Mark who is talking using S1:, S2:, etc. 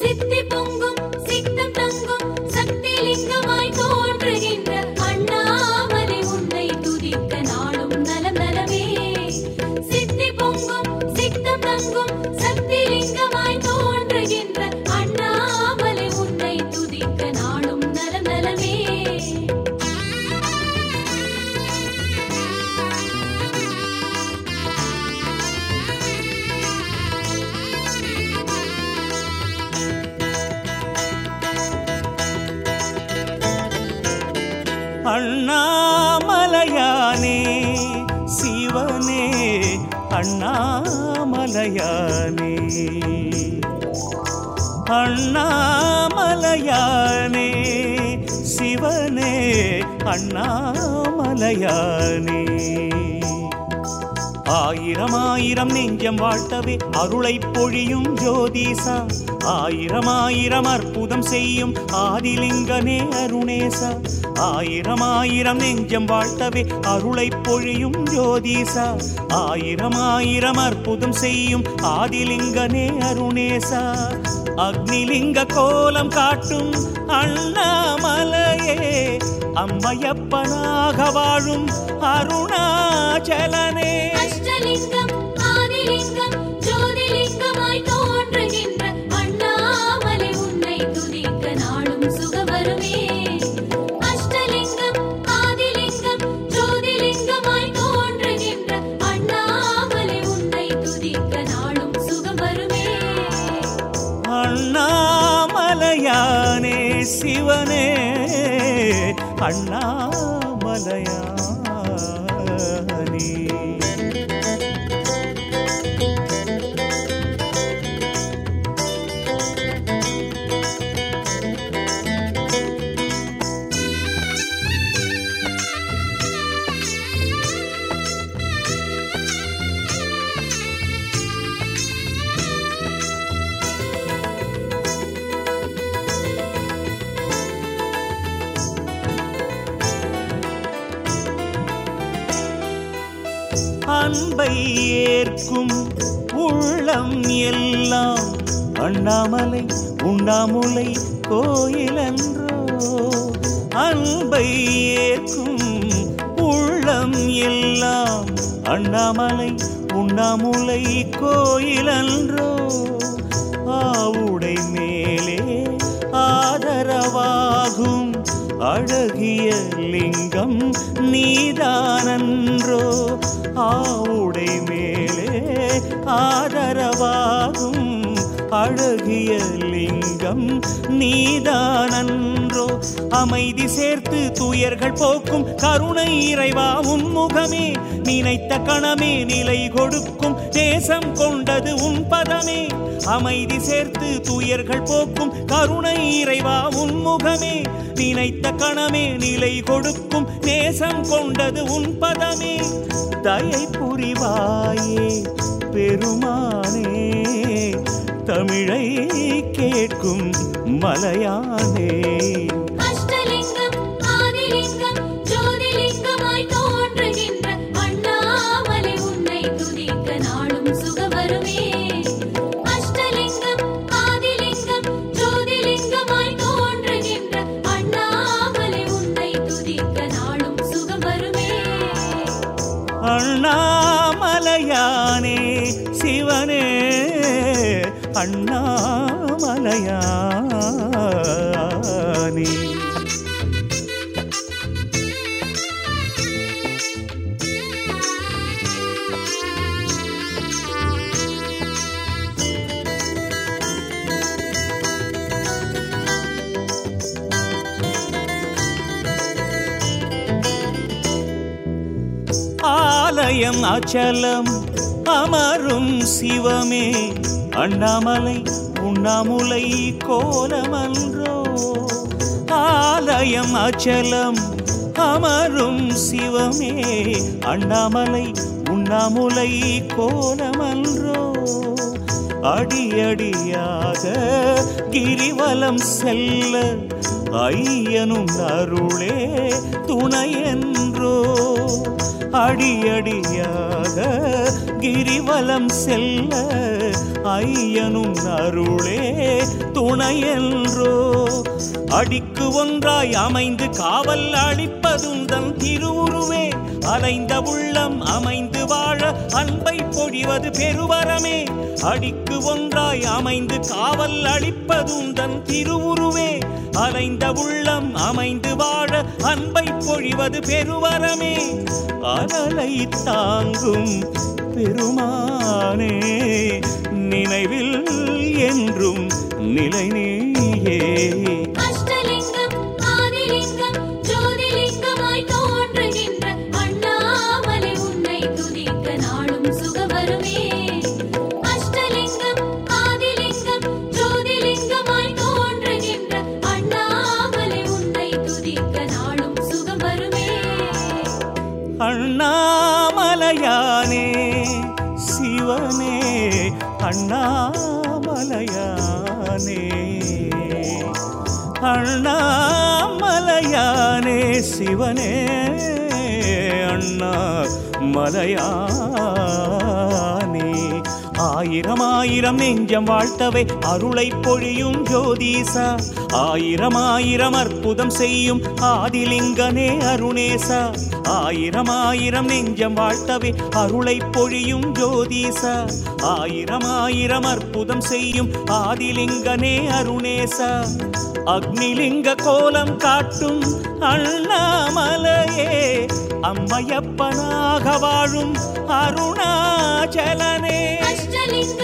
S1: சித்தி பொங்கும் சித்தம் தங்கும் சக்தி லிங்கமாய் தோன்றுகின்ற அண்ணாமலை உன்னை துதிக்க நாளும் நலம் நலமே சித்தி பொங்கும் சித்தம் தங்கும் சக்தி லிங்கமாய்
S2: அண்ணாமலையானே சிவனே அண்ணாமலையானே. அண்ணாமலையானே சிவனே அண்ணாமலையானே. ஆயிரம் ஆயிரம் நெஞ்சம் வாழ்த்தவே அருளை பொழியும் ஜோதிசா ஆயிரம் ஆயிரம் அற்புதம் செய்யும் ஆதிலிங்கனே அருணேசா. ஆயிரம் ஆயிரம் நெஞ்சம் வாழ்த்தவே அருளை பொழியும் ஜோதிசா ஆயிரம் ஆயிரம் அற்புதம் செய்யும் ஆதிலிங்கனே அருணேசா. அக்னிலிங்க கோலம் காட்டும் அண்ணாமலையே அம்மையப்பனாக வாழும் அருணாச்சலனே. அண்ணாமலையானே. அன்பை ஏற்கும் உள்ளம் எல்லாம் அண்ணாமலை உண்ணாமுலை கோயிலன்றோ. அன்பை ஏற்கும் உள்ளம் எல்லாம் அண்ணாமலை உண்ணாமுலை கோயிலன்றோ. ஆவுடை மேலே அழகிய லிங்கம் நீதானன்றோ. ஆவுடை மேலே ஆதரவாகும் அழகிய லிங்கம் நீதானன்றோ. அமைதி சேர்த்து துயர்கள் போக்கும் கருணை இறைவா உன் முகமே நினைத்த கணமே நிலை கொடுக்கும் தேசம் கொண்டது உன் பதமே. அமைதி சேர்த்து துயர்கள் போக்கும் கருணை இறைவா உன் முகமே நினைத்த கணமே நிலை கொடுக்கும் நேசம் கொண்டது உன் பதமே. தயை புரிவாயே பெருமானே. தமிழை கேட்கும் மலையானே. அண்ணாமலையானே. ஆலயம் அச்சலம் அமரும் சிவமே. அண்ணாமலை உண்ணாமுலை கோலமன்றோ? ஆலயம் அச்சலம் அமரும் சிவமே. அண்ணாமலை உண்ணாமுலை கோலமன்றோ? அடியடியாக கிரிவலம் செல்ல ஐயனும் அருளே துணையென்றோ? அடியடியாக கிரிவலம் செல்ல ஐயனும் அருளே துணையென்றோ. அடிக்கு ஒன்றாய் அமைந்து காவல் அளிப்பதும் தன் திருவுருவே. அலைந்த உள்ளம் அமைந்து வாழ அன்பை பொழிவது பெருவரமே. அடிக்கு ஒன்றாய் அமைந்து காவல் அளிப்பதும் தன் திருவுருவே. அலைந்த உள்ளம் அமைந்து வாழ அன்பை பொழிவது பெருவரமே. அனலை தாங்கும் பெருமானே நினைவில் என்றும் நிலை நீயே
S1: அஷ்டலிங்கம் ஆதிலிங்கம்
S2: அண்ணாமலையானே. அண்ணாமலையானே சிவனே அண்ணா மலையானே ஆயிரம் ஆயிரம் நெஞ்சம் வாழ்த்தவை அருளை பொழியும் ஜோதீசா. ஆயிரம் ஆயிரம் அற்புதம் செய்யும் ஆதிலிங்கனே அருணேசா. ஆயிரம் ஆயிரம் நெஞ்சம் வாழ்த்தவே அருளை பொழியும் ஜோதீசா. ஆயிரம் ஆயிரம் அற்புதம் செய்யும் ஆதிலிங்கனே அருணேசா. அக்னிலிங்க கோலம் காட்டும் அண்ணாமலையே அம்மையப்பனாக வாழும் அருணாச்சலனே.
S1: அஷ்டலிங்கம் ஆதிலிங்கம்